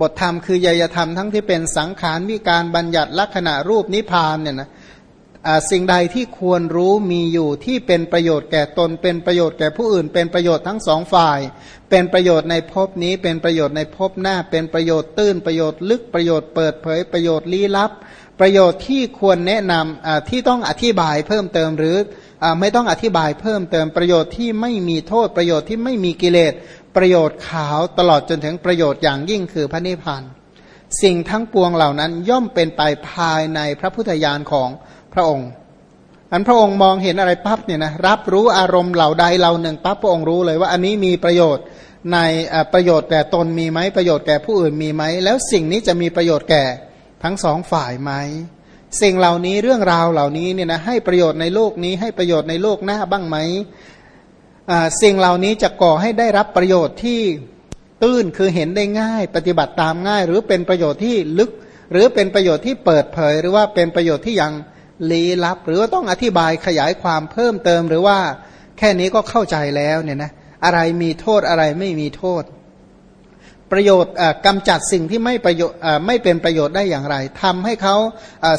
บทธรรมคือยยธรรมทั้งที่เป็นสังขารวิการบัญญัติลักษณะรูปนิพพานเนี่ยนะสิ่งใดที่ควรรู้มีอยู่ที่เป็นประโยชน์แก่ตน เป็นประโยชน์แก่ผู้อื่น เป็นประโยชน์ทั้งสองฝ่าย เป็นประโยชน์ในภพนี้ เป็นประโยชน์ในภพหน้า เป็นประโยชน์ตื้นประโยชน์ลึกประโยชน์เปิดเผยประโยชน์ลี้ลับ ประโยชน์ที่ควรแนะนำที่ต้องอธิบายเพิ่มเติมหรือไม่ต้องอธิบายเพิ่มเติมประโยชน์ที่ไม่มีโทษประโยชน์ที่ไม่มีกิเลส ประโยชน์ขาวตลอดจนถึงประโยชน์อย่างยิ่งคือพระนิพพานสิ่งทั้งปวงเหล่านั้นย่อมเป็นไปภายในพระพุทธญาณของพระองค์อันพระองค์มองเห็นอะไรปั๊บเนี่ยนะรับรู้อารมณ์เหล่าใดเหล่าหนึ่งปั๊บพระองค์รู้เลยว่าอันนี้มีประโยชน์ในประโยชน์แก่ตนมีไหมประโยชน์แก่ผู้อื่นมีไหมแล้วสิ่งนี้จะมีประโยชน์แก่ทั้งสองฝ่ายไหมสิ่งเหล่านี้เรื่องราวเหล่านี้เนี่ยนะให้ประโยชน์ในโลกนี้ให้ประโยชน์ในโลกหน้าบ้างไหม สิ่งเหล่านี้จะก่อให้ได้รับประโยชน์ที่ตื้นคือเห็นได้ง่าย ปฏิบัติตามง่าย หรือเป็นประโยชน์ที่ลึก หรือเป็นประโยชน์ที่เปิดเผย หรือว่าเป็นประโยชน์ที่ยังลี้ลับ หรือว่าต้องอธิบายขยายความเพิ่มเติม หรือว่าแค่นี้ก็เข้าใจแล้วเนี่ยนะอะไรมีโทษอะไรไม่มีโทษ ประโยชน์กำจัดสิ่งที่ไม่ประโยชน์ไม่เป็นประโยชน์ได้อย่างไรทำให้เขา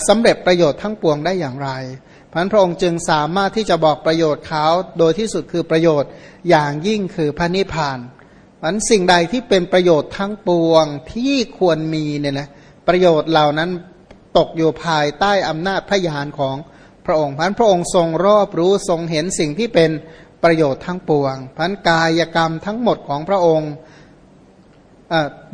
สำเร็จประโยชน์ทั้งปวงได้อย่างไร พันพระองค์จึงสามารถที่จะบอกประโยชน์เขาโดยที่สุดคือประโยชน์อย่างยิ่งคือพระนิพพานมันสิ่งใดที่เป็นประโยชน์ทั้งปวงที่ควรมีเนี่ยนะประโยชน์เหล่านั้นตกอยู่ภายใต้อำนาจพระญาณของพระองค์พันพระองค์ทรงรอบรู้ทรงเห็นสิ่งที่เป็นประโยชน์ทั้งปวงพันกายกรรมทั้งหมดของพระองค์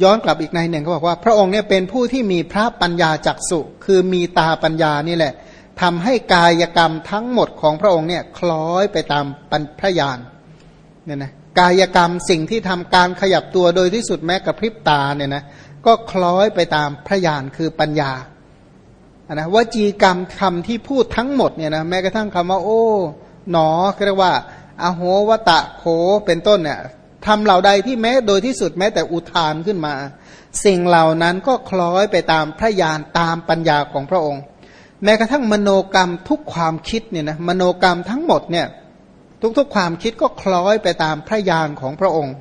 ย้อนกลับอีกในหนึ่งเขาบอกว่า พระองค์เนี่ยเป็นผู้ที่มีพระปัญญาจักสุคือมีตาปัญญานี่แหละ ทำให้กายกรรมทั้งหมดของพระองค์เนี่ยคล้อยไปตามปัญพระญาณเนี่ยนะกายกรรมสิ่งที่ทำการขยับตัวโดยที่สุดแม้กระพริบตาเนี่ยนะก็คล้อยไปตามพระญาณคือปัญญานะวจีกรรมคำที่พูดทั้งหมดเนี่ยนะแม้กระทั่งคำว่า โอ้หนอเรียกว่า อโหวตะโขเป็นต้นเนี่ยทำเหล่าใดที่แม้โดยที่สุดแม้แต่อุทานขึ้นมา สิ่งเหล่านั้นก็คล้อยไปตามพระญาณตามปัญญาของพระองค์ แม้กระทั่งมโนกรรมทุกความคิดเนี่ยนะมโนกรรมทั้งหมดเนี่ยทุกๆความคิดก็คล้อยไปตามพระญาณของพระองค์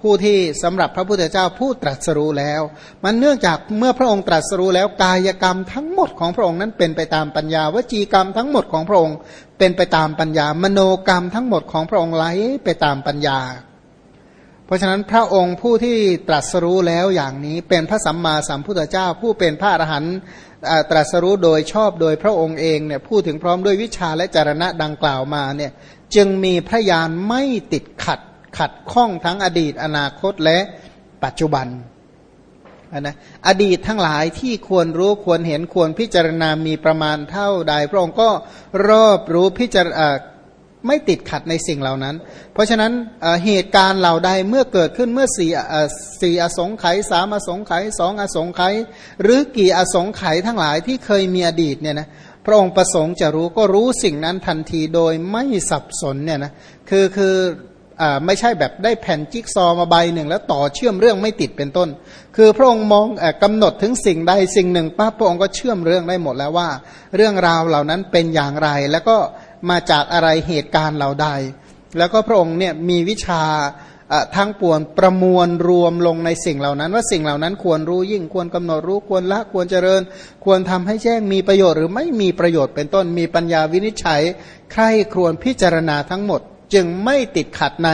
ผู้ที่สำหรับพระพุทธเจ้าผู้ตรัสรู้แล้ว มันเนื่องจากเมื่อพระองค์ตรัสรู้แล้วกายกรรมทั้งหมดของพระองค์นั้นเป็นไปตามปัญญาวจีกรรมทั้งหมดของพระองค์ เป็นไปตามปัญญามโนกรรมทั้งหมดของพระองค์ไหลไปตามปัญญา เพราะฉะนั้นพระองค์ผู้ที่ตรัสรู้แล้วอย่างนี้เป็นพระสัมมาสัมพุทธเจ้า ผู้เป็นพระอรหันต์ตรัสรู้โดยชอบโดยพระองค์เองเนี่ยพูดถึงพร้อมด้วยวิชาและจารณะดังกล่าวมาเนี่ยจึงมีพระยานไม่ติดขัดขัดข้องทั้งอดีตอนาคตและปัจจุบันนะอดีตทั้งหลายที่ควรรู้ควรเห็นควรพิจารณามีประมาณเท่าใด พระองค์ก็รอบรู้พิจารณา ไม่ติดขัดในสิ่งเหล่านั้น เพราะฉะนั้นเหตุการณ์เหล่าใดเมื่อเกิดขึ้นเมื่อสี่สี่อสงไขยสามอสงไขยสองอสงไขยหรือกี่อสงไขยทั้งหลายที่เคยมีอดีตเนี่ยนะพระองค์ประสงค์จะรู้ก็รู้สิ่งนั้นทันทีโดยไม่สับสนเนี่ยนะคือคือไม่ใช่แบบได้แผ่นจิ๊กซอมาใบหนึ่ง แล้วต่อเชื่อมเรื่องไม่ติดเป็นต้น คือพระองค์มองอกำหนดถึงสิ่งใดสิ่งหนึ่งปั๊บพระองค์ก็เชื่อมเรื่องได้หมดแล้วว่า เรื่องราวเหล่านั้นเป็นอย่างไรแล้วก็ มาจากอะไรเหตุการณ์เหล่าใด แล้วก็พระองค์เนี่ยมีวิชาทั้งปวงประมวลรวมลงในสิ่งเหล่านั้น ว่าสิ่งเหล่านั้นควรรู้ยิ่งควรกำหนดรู้ควรละควรเจริญ ควรทำให้แจ้งมีประโยชน์หรือไม่มีประโยชน์เป็นต้นมีปัญญาวินิจฉัยใคร่ครวญพิจารณาทั้งหมด จึงไม่ติดขัดใน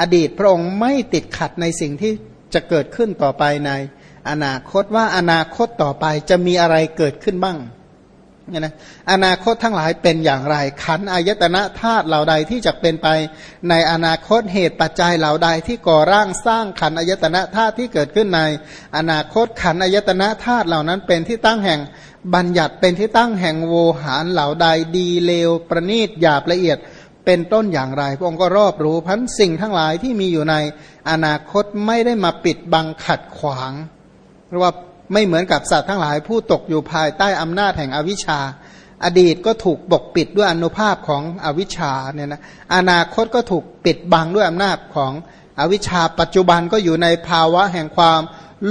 อดีตพระองค์ไม่ติดขัดในสิ่งที่จะเกิดขึ้นต่อไปใน อนาคตว่าอนาคตต่อไปจะมีอะไรเกิดขึ้นบ้าง เนี่ยนะอนาคตทั้งหลายเป็นอย่างไร ขันอายตนะธาตุเหล่าใดที่จะเป็นไป ในอนาคตเหตุปัจจัยเหล่าใดที่ก่อร่างสร้างขันอายตนะธาตุที่เกิดขึ้นใน อนาคตขันอายตนะธาตุเหล่านั้นเป็นที่ตั้งแห่งบัญญัติเป็นที่ตั้งแห่งโวหารเหล่าใดดีเลวประณีตหยาบละเอียดเป็นต้นอย่างไร พระองค์ก็รอบรู้พันสิ่งทั้งหลายที่มีอยู่ในอนาคตไม่ได้มาปิดบังขัดขวางเพราะว่า ไม่เหมือนกับสัตว์ทั้งหลายผู้ตกอยู่ภายใต้อำนาจแห่งอวิชชา อดีตก็ถูกปกปิดด้วยอนุภาพของอวิชชาเนี่ยนะอนาคตก็ถูกปิดบังด้วยอำนาจของอวิชชา ปัจจุบันก็อยู่ในภาวะแห่งความ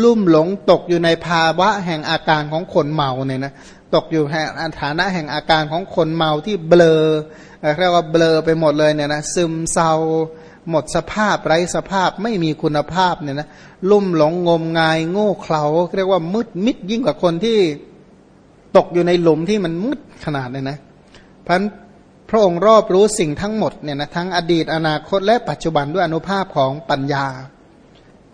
ลุ่มหลงตกอยู่ในภาวะแห่งอาการของคนเมาเนี่ยนะตกอยู่ในฐานะแห่งอาการของคนเมาที่เบลอเรียกว่าเบลอไปหมดเลยเนี่ยนะซึมเศร้า หมดสภาพไร้สภาพไม่มีคุณภาพเนี่ยนะลุ่มหลงงมงาย โง่เขลาเรียกว่ามืดมิดยิ่งกว่าคนที่ตกอยู่ในหลุมที่มันมืดขนาดเลยนะพันพระองค์รอบรู้สิ่งทั้งหมดเนี่ยนะทั้งอดีตอนาคตและปัจจุบันด้วยอนุภาพของปัญญา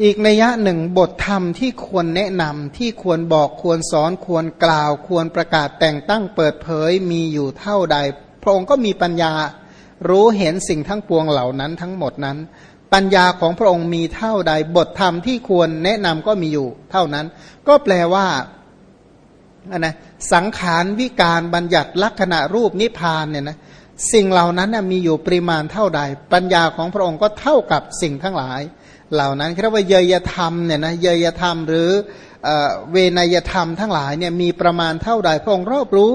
อีกนัยะหนึ่งบทธรรมที่ควรแนะนำที่ควรบอกควรสอนควรกล่าว ควรประกาศแต่งตั้งเปิดเผยมีอยู่เท่าใด พระองค์ก็มีปัญญา รู้เห็นสิ่งทั้งปวงเหล่านั้นทั้งหมดนั้น ปัญญาของพระองค์มีเท่าใดบทธรรมที่ควรแนะนำก็มีอยู่ เท่านั้น ก็แปลว่านะสังขารวิการบัญญัติลักษณะรูปนิพพานเนี่ยนะสิ่งเหล่านั้นมีอยู่ปริมาณเท่าใด ปัญญาของพระองค์ก็เท่ากับสิ่งทั้งหลาย เหล่านั้นเรียกว่าเยยธรรมเนี่ยนะเยยธรรมหรือเวนยธรรมทั้งหลายเนี่ยมีประมาณเท่าใดพระองค์รอบรู้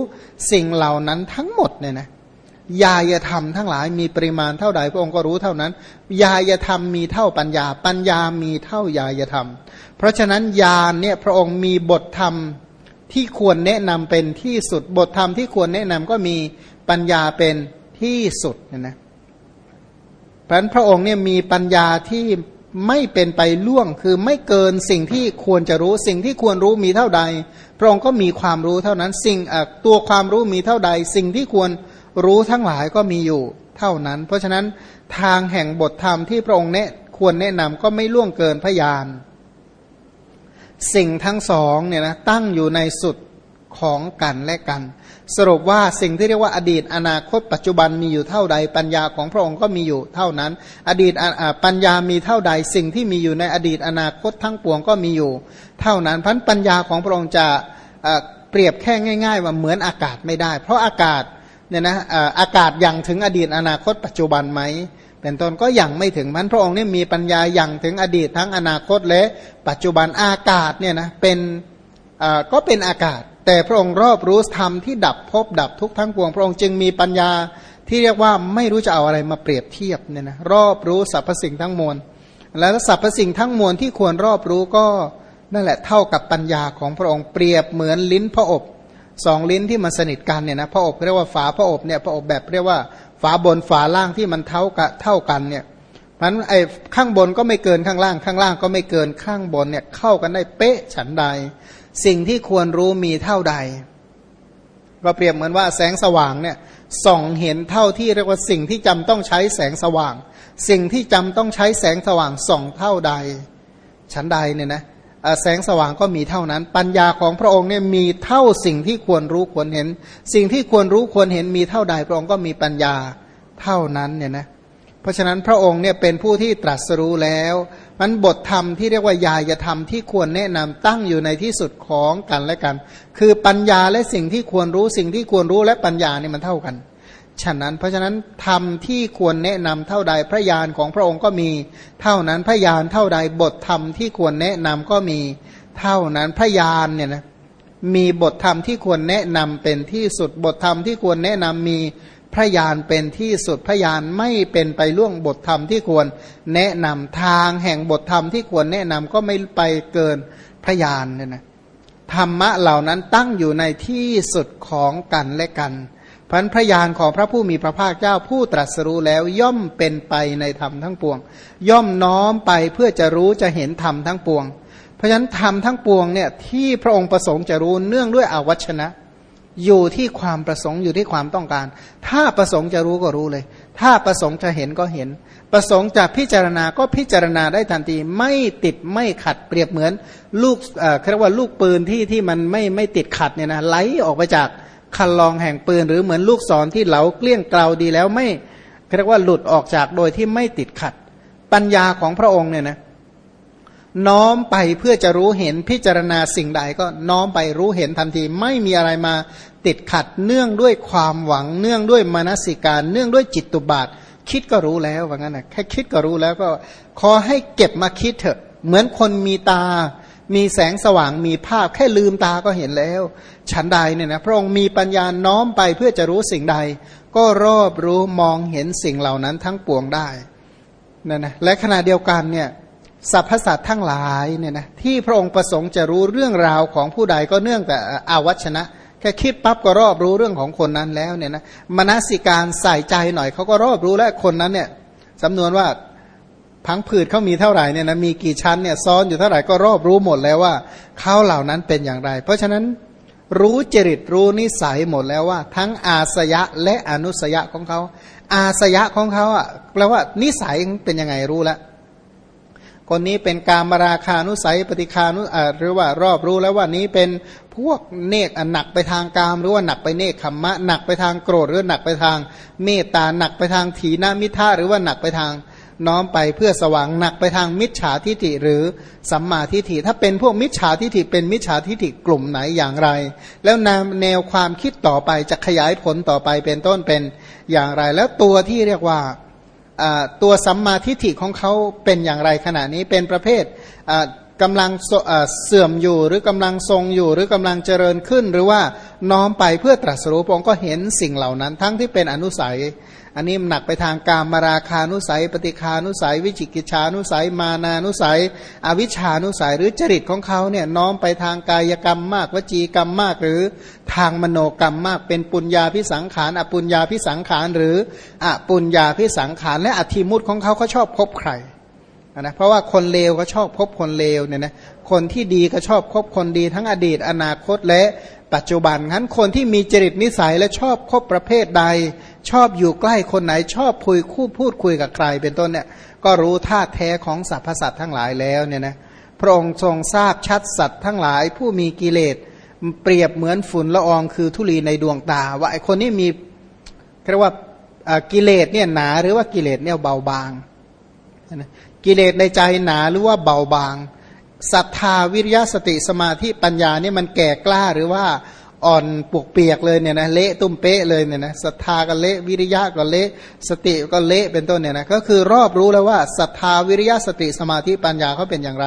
สิ่งเหล่านั้นทั้งหมดเนี่ยนะ ยายธรรมทั้งหลายมีปริมาณเท่าใดพระองค์ก็รู้เท่านั้น ยายธรรมมีเท่าปัญญา ปัญญามีเท่ายายธรรม เพราะฉะนั้นญาณเนี่ยพระองค์มีบทธรรมที่ควรแนะนำเป็นที่สุด บทธรรมที่ควรแนะนำก็มีปัญญาเป็นที่สุดนะนะเพราะนั้นพระองค์เนี่ยมีปัญญาที่ไม่เป็นไปล่วงคือไม่เกินสิ่งที่ควรจะรู้สิ่งที่ควรรู้มีเท่าใด พระองค์ก็มีความรู้เท่านั้น สิ่งตัวความรู้มีเท่าใด สิ่งที่ควร รู้ทั้งหลายก็มีอยู่เท่านั้น เพราะฉะนั้นทางแห่งบทธรรมที่พระองค์เน่ควรแนะนำก็ไม่ล่วงเกินพยาน สิ่งทั้งสองเนี่ยนะตั้งอยู่ในสุดของกันและกัน สรุปว่าสิ่งที่เรียกว่าอดีตอนาคตปัจจุบันมีอยู่เท่าใด ปัญญาของพระองค์ก็มีอยู่เท่านั้น อดีตปัญญามีเท่าใด สิ่งที่มีอยู่ในอดีตอนาคตทั้งปวงก็มีอยู่ เท่านั้นพันปัญญาของพระองค์จะเปรียบแค่ง่าย ๆ ว่าเหมือนอากาศไม่ได้ เพราะอากาศ เนี่ยนะอากาศยังถึงอดีตอนาคตปัจจุบันไหมเป็นต้นก็ยังไม่ถึงมันพระองค์นี่มีปัญญาอย่างถึงอดีตทั้งอนาคตและปัจจุบันอากาศเนี่ยนะเป็นก็เป็นอากาศ แต่พระองค์รอบรู้ธรรมที่ดับภพดับทุกทั้งปวง พระองค์จึงมีปัญญาที่เรียกว่าไม่รู้จะเอาอะไรมาเปรียบเทียบเนี่ยนะรอบรู้สรรพสิ่งทั้งมวล แล้วสรรพสิ่งทั้งมวลที่ควรรอบรู้ก็นั่นแหละเท่ากับปัญญาของพระองค์เปรียบเหมือนลิ้นพระอบ สองลิ้นที่มันสนิทกันเนี่ยนะพระอบเรียกว่าฝาพระอบเนี่ยพระอบแบบเรียกว่าฝาบนฝาล่างที่มันเท่ากับเท่ากันเนี่ยมันไอ้ข้างบนก็ไม่เกินข้างล่าง ข้างล่างก็ไม่เกินข้างบนเนี่ยเข้ากันได้เป๊ะฉันใด สิ่งที่ควรรู้มีเท่าใด ก็เปรียบเหมือนว่าแสงสว่างเนี่ยส่องเห็นเท่าที่เรียกว่าสิ่งที่จำต้องใช้แสงสว่าง สิ่งที่จำต้องใช้แสงสว่างส่องเท่าใด ฉันใดเนี่ยนะ แสงสว่างก็มีเท่านั้น ปัญญาของพระองค์เนี่ยมีเท่าสิ่งที่ควรรู้ควรเห็น สิ่งที่ควรรู้ควรเห็นมีเท่าใดพระองค์ก็มีปัญญาเท่านั้นเนี่ยนะเพราะฉะนั้นพระองค์เนี่ยเป็นผู้ที่ตรัสรู้แล้วมันบทธรรมที่เรียกว่ายายธรรมที่ควรแนะนำตั้งอยู่ในที่สุดของกันและกัน คือปัญญาและสิ่งที่ควรรู้สิ่งที่ควรรู้และปัญญานี่มันเท่ากัน ฉะนั้นเพราะฉะนั้นธรรมที่ควรแนะนำเท่าใดพระญาณของพระองค์ก็มีเท่านั้นพระญาณเท่าใดบทธรรมที่ควรแนะนำก็มีเท่านั้นพระญาณเนี่ยนะมีบทธรรมที่ควรแนะนำเป็นที่สุดบทธรรมที่ควรแนะนำมีพระญาณเป็นที่สุดพระญาณไม่เป็นไปล่วงบทธรรมที่ควรแนะนำทางแห่งบทธรรมที่ควรแนะนำก็ไม่ไปเกินพระญาณเนี่ยนะธรรมะเหล่านั้นตั้งอยู่ในที่สุดของกันและกัน พันพระญาณของพระผู้มีพระภาคเจ้าผู้ตรัสรู้แล้วย่อมเป็นไปในธรรมทั้งปวง ย่อมน้อมไปเพื่อจะรู้จะเห็นธรรมทั้งปวง เพราะฉะนั้นธรรมทั้งปวงเนี่ยที่พระองค์ประสงค์จะรู้เนื่องด้วยอวัชนะ อยู่ที่ความประสงค์อยู่ที่ความต้องการ ถ้าประสงค์จะรู้ก็รู้เลย ถ้าประสงค์จะเห็นก็เห็น ประสงค์จะพิจารณาก็พิจารณาได้ทันทีไม่ติดไม่ขัดเปรียบเหมือนลูกเอ่อเรียกว่าลูกปืนที่ที่มันไม่ไม่ติดขัดเนี่ยนะไหลออกไปจาก คันลองแห่งปืน หรือเหมือนลูกศรที่เหลาเกลี้ยงเกลาดีแล้วไม่เรียกว่าหลุดออกจากโดยที่ไม่ติดขัด ปัญญาของพระองค์เนี่ยนะน้อมไปเพื่อจะรู้เห็นพิจารณาสิ่งใดก็น้อมไปรู้เห็นทันที ไม่มีอะไรมาติดขัดเนื่องด้วยความหวัง เนื่องด้วยมนสิการ เนื่องด้วยจิตตุบาท คิดก็รู้แล้วว่างั้นนะแค่คิดก็รู้แล้วก็ ขอให้เก็บมาคิดเถอะ เหมือนคนมีตา มีแสงสว่างมีภาพ แค่ลืมตาก็เห็นแล้ว ฉันใดเนี่ยนะพระองค์มีปัญญาน้อมไปเพื่อจะรู้สิ่งใด ก็รอบรู้มองเห็นสิ่งเหล่านั้นทั้งปวงได้นั่นนะและขณะเดียวกันเนี่ยสรรพสัตว์ทั้งหลายเนี่ยนะที่พระองค์ประสงค์จะรู้เรื่องราวของผู้ใดก็เนื่องแต่อาวัชนะแค่คิดปั๊บก็รอบรู้เรื่องของคนนั้นแล้วเนี่ยนะมนสิการใส่ใจหน่อยเขาก็รอบรู้แล้วคนนั้นเนี่ยสำนวนว่าพังผืดเขามีเท่าไหร่เนี่ยนะมีกี่ชั้นเนี่ยซ้อนอยู่เท่าไหร่ก็รอบรู้หมดแล้วว่าเขาเหล่านั้นเป็นอย่างไร เพราะฉะนั้น รู้จริตรู้นิสัยหมดแล้วว่า ทั้งอาสยะและอนุสยะของเขา อาสยะของเขาอะแปลว่านิสัยเป็นยังไงรู้แล้วคนนี้เป็นการมราคานุสัยปฏิคานุหรือว่ารอบรู้แล้วว่านี้เป็นพวกเนกหนักไปทางกามหรือว่าหนักไปเนกขมมะหนักไปทางโกรธหรือหนักไปทางเมตตาหนักไปทางถีนามิท่าหรือว่าหนักไปทาง น้อมไปเพื่อสว่างหนักไปทางมิจฉาทิฐิหรือสัมมาทิฐิ ถ้าเป็นพวกมิจฉาทิฐิเป็นมิจฉาทิฐิกลุ่มไหนอย่างไร แล้วนแนวความคิดต่อไปจะขยายผลต่อไปเป็นต้นเป็นอย่างไร แล้วตัวที่เรียกว่าตัวสัมมาทิฏฐิของเขาเป็นอย่างไรขณะนี้เป็นประเภทกำลังเสื่อมอยู่หรือกำลังทรงอยู่ หรือกำลังเจริญขึ้น หรือว่าน้อมไปเพื่อตรัสรู้พงก็เห็นสิ่งเหล่านั้น ทั้งที่เป็นอนุสัย อันนี้หนักไปทางการมาราคานุสัย ปฏิคานุสัย วิจิกิจานุสัย มานานุสัย อวิชานุสัย หรือจริตของเขาเนี่ยน้อมไปทางกายกรรมมาก วจีกรรมมาก หรือทางมโนกรรมมาก เป็นปุญญาพิสังขารอปุญญาพิสังขารหรืออปุญญาพิสังขารและอธิมุตของเขาเขาชอบคบใครนะเพราะว่าคนเลวก็ชอบคบคนเลวเนี่ยนะ คนที่ดีก็ชอบคบคนดีทั้งอดีต อนาคตและปัจจุบันงั้นคนที่มีจริตนิสัยและชอบคบประเภทใด ชอบอยู่ใกล้คนไหนชอบคุยคู่พูดคุยกับใครเป็นต้นเนี่ยก็รู้ท่าแท้ของสรรพสัตว์ทั้งหลายแล้วเนี่ยนะพระองค์ทรงทราบชัดสัตว์ทั้งหลายผู้มีกิเลสเปรียบเหมือนฝุ่นละอองคือทุลีในดวงตา ว่าไอคนนี้มีเรียกว่ากิเลสเนี่ยหนาหรือว่ากิเลสเนี่ยเบาบางกิเลสในใจหนาหรือว่าเบาบาง ศรัทธาวิริยะสติสมาธิปัญญานี่มันแก่กล้าหรือว่าอ่อนปวกเปียกเลยเนี่ยนะเละตุ้มเป๊ะเลยเนี่ยนะศรัทธาก็เละวิริยะก็เละสติก็เละเป็นต้นเนี่ยนะก็คือรอบรู้แล้วว่าศรัทธาวิริยะสติสมาธิปัญญาเขาเป็นอย่างไร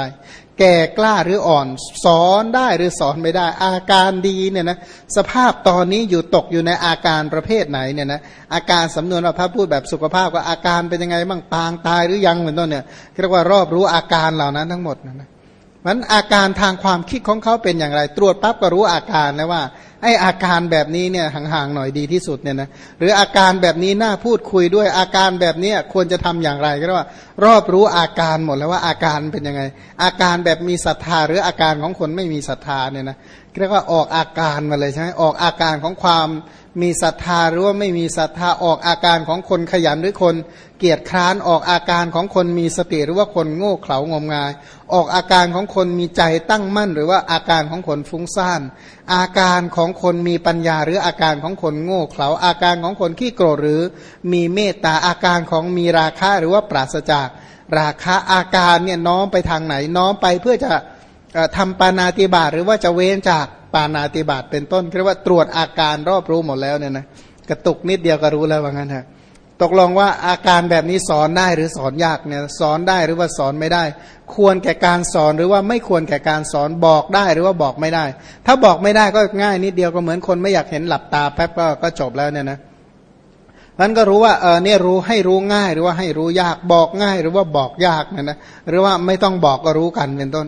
แก่กล้าหรืออ่อนสอนได้หรือสอนไม่ได้ อาการดีเนี่ยนะสภาพตอนนี้อยู่ตกอยู่ในอาการประเภทไหนเนี่ยนะอาการสำนวนว่าพระพูดแบบสุขภาพว่าอาการเป็นยังไงบ้างปางตายหรือยังเป็นต้นเนี่ยเรียกว่ารอบรู้อาการเหล่านั้นทั้งหมดนะ มันอาการทางความคิดของเขาเป็นอย่างไร ตรวจปั๊บก็รู้อาการแล้วว่าไออาการแบบนี้เนี่ยห่างๆหน่อยดีที่สุดเนี่ยนะหรืออาการแบบนี้น่าพูดคุยด้วยอาการแบบนี้ควรจะทำอย่างไรก็เรียกว่า รอบรู้อาการหมดแล้วว่าอาการเป็นยังไง อาการแบบมีศรัทธา หรืออาการของคนไม่มีศรัทธาเนี่ยนะเรียกว่าออกอาการมาเลยใช่ไหมออกอาการของความ มีศรัทธาหรือว่าไม่มีศรัทธาออกอาการของคนขยันหรือคนเกียจคร้านออกอาการของคนมีสติหรือว่าคนโง่เขลางมงาย ออกอาการของคนมีใจตั้งมั่น หรือว่าอาการของคนฟุ้งซ่าน อาการของคนมีปัญญา หรืออาการของคนโง่เขลาอาการของคนขี้โกรธหรือมีเมตตาอาการของมีราคะหรือว่าปราศจาก ราคะอาการเนี่ยน้อมไปทางไหนน้อมไปเพื่อจะทำปานาติบาหรือว่าจะเว้นจาก ปานาติบาตเป็นต้นเรียกว่าตรวจอาการรอบรู้หมดแล้วเนี่ยนะกระตุกนิดเดียวก็รู้แล้วว่างั้นฮะตกลงว่าอาการแบบนี้สอนได้หรือสอนยากเนี่ยสอนได้หรือว่าสอนไม่ได้ ควรแก่การสอนหรือว่าไม่ควรแก่การสอนบอกได้หรือว่าบอกไม่ได้ ถ้าบอกไม่ได้ก็ง่ายนิดเดียวก็เหมือนคนไม่อยากเห็นหลับตาแป๊บก็ก็จบแล้วเนี่ยนะนั้นก็รู้ว่าเออเนี่ยรู้ให้รู้ง่ายหรือว่าให้รู้ยากบอกง่ายหรือว่าบอกยากเนี่ยนะหรือว่าไม่ต้องบอกก็รู้กันเป็นต้น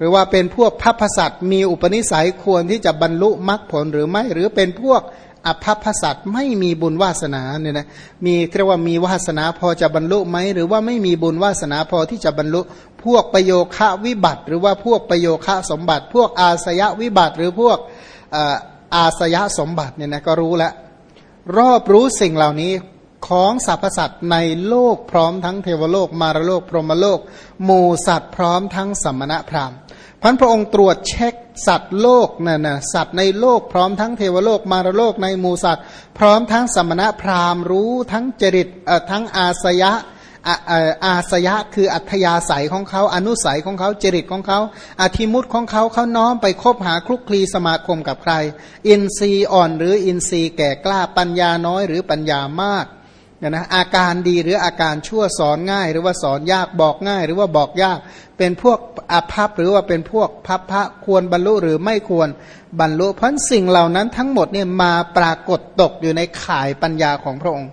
หรือว่าเป็นพวกพัพสัตมีอุปนิสัยควรที่จะบรรลุมรรคผลหรือไม่ หรือเป็นพวกอภัพสัตไม่มีบุญวาสนาเนี่ยนะมีเรียกว่ามีวาสนาพอจะบรรลุไหมหรือว่าไม่มีบุญวาสนาพอที่จะบรรลุ พวกประโยคะวิบัติ หรือว่าพวกประโยคะสมบัติ พวกอาสยะวิบัติ หรือพวกอาสยะสมบัติเนี่ยนะก็รู้แล้วรอบรู้สิ่งเหล่านี้ของสรรพสัตว์ในโลกพร้อมทั้งเทวโลกมารโลก พรหมโลกหมู่สัตว์พร้อมทั้งสัมมณพราหมณ์ พันพระองค์ตรวจเช็คสัตว์โลกน่ะนะสัตว์ในโลกพร้อมทั้งเทวโลกมารโลกในหมูสัตว์ พร้อมทั้งสมณะพราหมณ์รู้ทั้งจริตเอ่อทั้งอาสยะอาสยะคืออัธยาศัยของเขาอนุสัยของเขาจริตของเขาอธิมุตของเขาเขาน้อมไปคบหาคลุกคลีสมาคมกับใคร อินทรีย์อ่อนหรืออินทรีย์แก่กล้าปัญญาน้อยหรือปัญญามาก นะนะอาการดีหรืออาการชั่วสอนง่าย หรือว่าสอนยากบอกง่าย หรือว่าบอกยาก เป็นพวกอภัพหรือว่าเป็นพวกพัพพะควรบรรลุหรือไม่ควรบรรลุเพราะสิ่งเหล่านั้นทั้งหมดเนี่ยมาปรากฏตกอยู่ในข่ายปัญญาของพระองค์